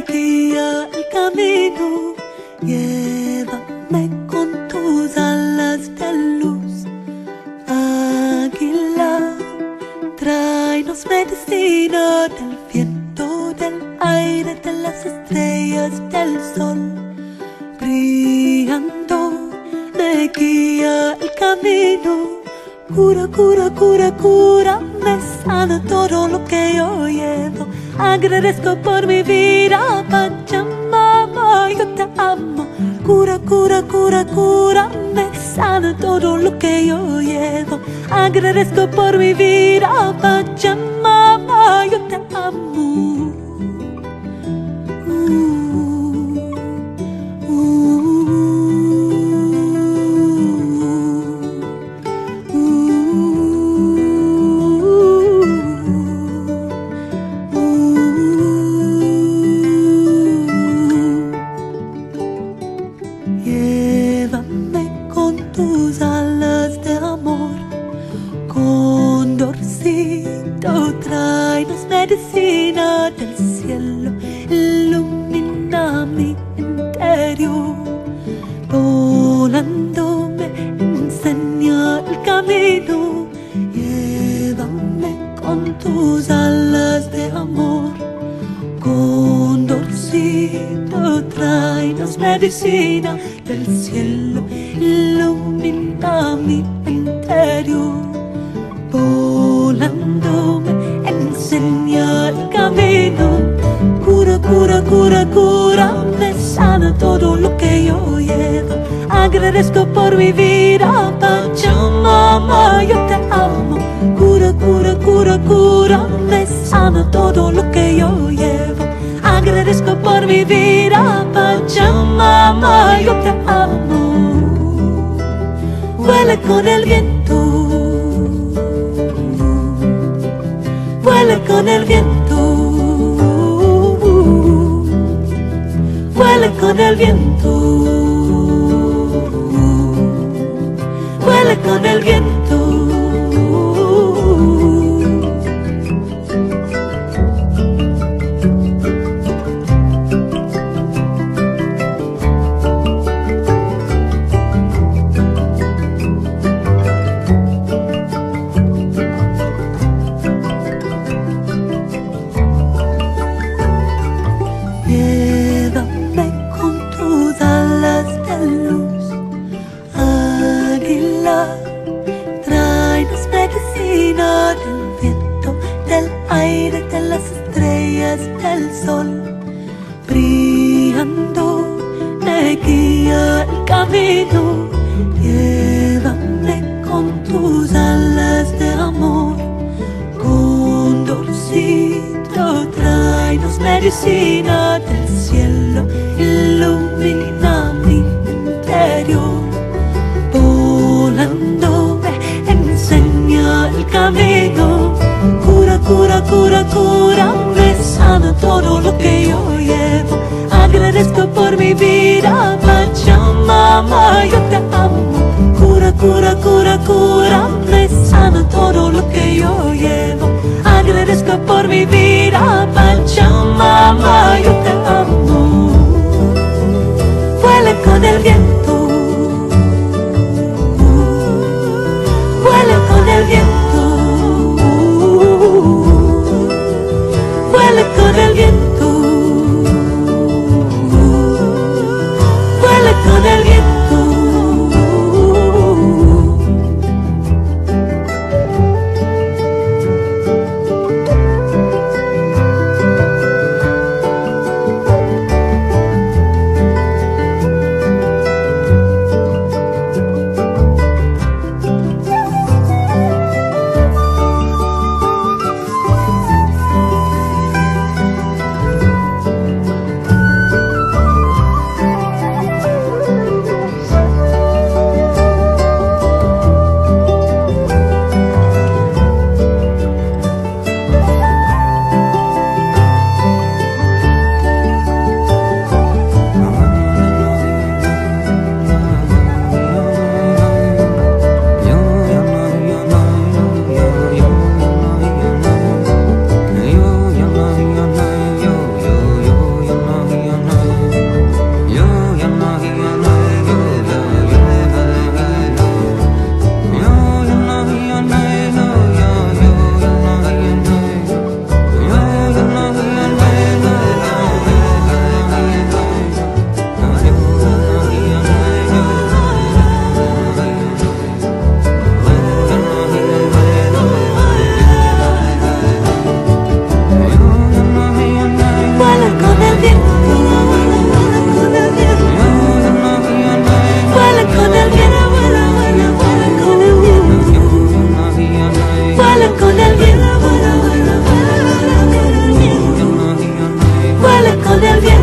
hoy día el camino, llévame con tus alas de luz. Águila, tráenos medicina del viento, del aire, de las estrellas, del sol. Brillando, me guía el camino, cura, cura, cura, cura, me sana todo lo que yo llevo. Agradezco por mi vida, Pachamama, yo te amo. Cura, cura, cura, cura, me sana todo lo que yo llevo. Agradezco por mi vida, Pachamama, yo te amo. Tus alas de amor, condorcito, tráenos medicina del cielo, ilumina mi interior, volando me enseña el camino, llévame con tus alas de amor. Condorcito, tráenos medicina del cielo, mi interior. Volando enseña el camino, cura, cura, cura, cura, me sana todo lo que yo llevo. Agradezco por mi vida, Pachamama, yo te amo. Cura, cura, cura, cura, me sana todo lo que yo llevo. Agradezco por mi vida, Pachamama, yo te amo. Huele con el viento, huele con el viento, huele con el viento, huele con el viento. Aire, de las estrellas, del sol, brillando, me guía el camino, llévame con tus alas de amor, condorcito, tráenos medicina del cielo, ilumina mi interior, volando me enseña el camino, cura, cura, cura, me sana todo lo que yo llevo, agradezco por mi vida, Pachamama, yo te amo, cura, cura, cura, cura, me sana todo lo que yo llevo, agradezco por mi vida, Pachamama, del.